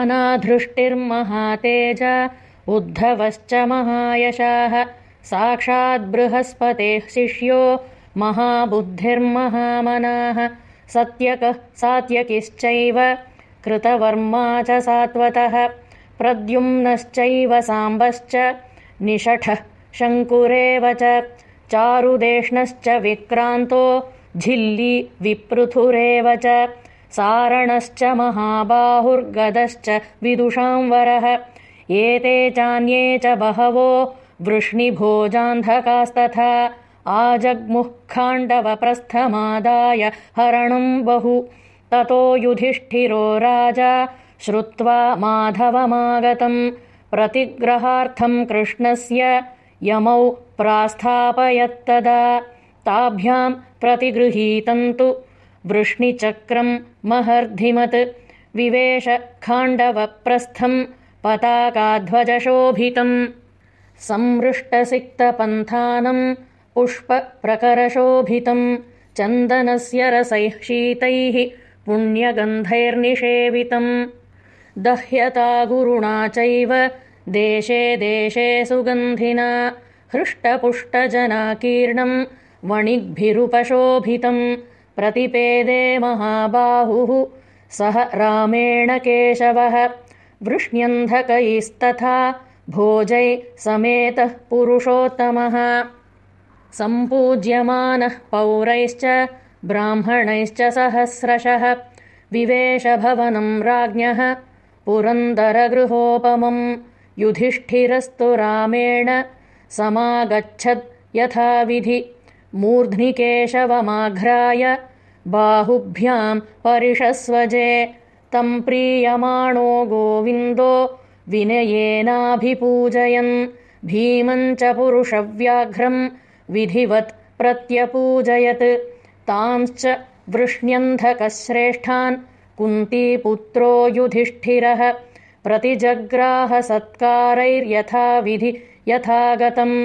अनाधृष्टिर्महातेज उद्धवश्च महायशाः। साक्षाद्बृहस्पतेः शिष्यो महाबुद्धिर्महामनाः। सत्यकः सात्यकिश्चैव कृतवर्मा च सात्वतः। प्रद्युम्नश्चैव साम्बश्च निषठः शङ्कुरेव च चारुदेष्णश्च विक्रान्तो झिल्ली विपृथुरेव च सारणश्च महाबाहुर्गदश्च विदुषांवरः एते चान्ये च बहवो वृष्णिभोजान्धकास्तथा। आजग्मुः खाण्डवप्रस्थमादाय हरणम् बहु। ततो युधिष्ठिरो राजा श्रुत्वा माधवमागतम्। प्रतिग्रहार्थम् कृष्णस्य यमौ प्रास्थापयत्तदा। ताभ्याम् प्रतिगृहीतम् तु वृष्णिचक्रम् महर्धिमत्। विवेश खाण्डवप्रस्थम् पताकाध्वजशोभितम् संमृष्टसिक्तपन्थानम् पुष्पप्रकरशोभितम् चन्दनस्य रसैः शीतैः पुण्यगन्धैर्निषेवितम्। दह्यता गुरुणा चैव देशे देशे सुगन्धिना। हृष्टपुष्टजनाकीर्णम् वणिग्भिरुपशोभितम् प्रतिपेदे महाबाहुः। सह रामेण केशवः। वृष्ण्यन्धकैस्तथा भोजै समेतः पुरुषोत्तमः। सम्पूज्यमानः पौरैश्च ब्राह्मणैश्च सहस्रशः। विवेशभवनम् राज्ञः। पुरन्दरगृहोपमम् युधिष्ठिरस्तु रामेण। समागच्छद् यथाविधि मूर्ध्निकेशवमाघ्राय बाहुभ्याम् परिषस्वजे तम् प्रीयमाणो गोविन्दो विनयेनाभिपूजयन् भीमम् च पुरुषव्याघ्रम् विधिवत् प्रत्यपूजयत् तांश्च वृष्ण्यन्धकश्रेष्ठान् कुन्तीपुत्रो युधिष्ठिरः प्रतिजग्राहसत्कारैर्यथाविधि यथागतम्